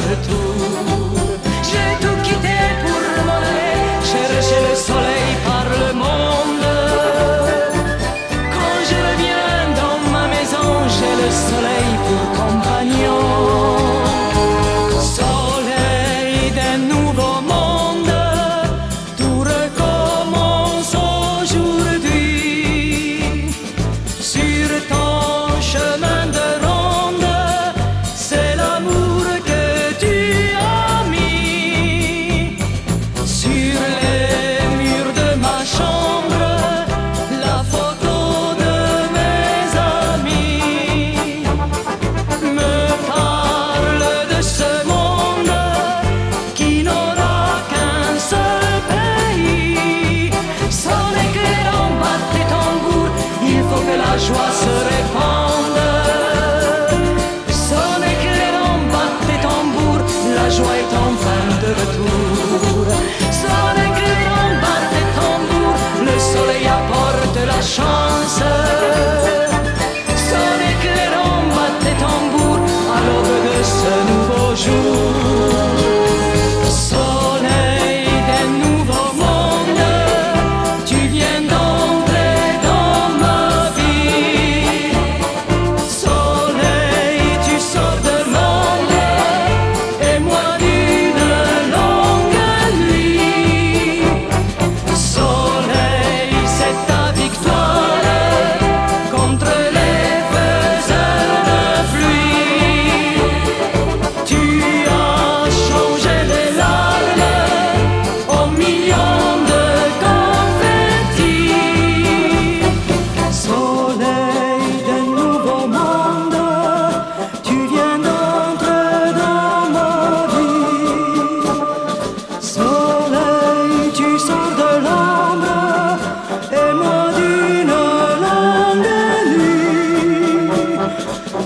to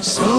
So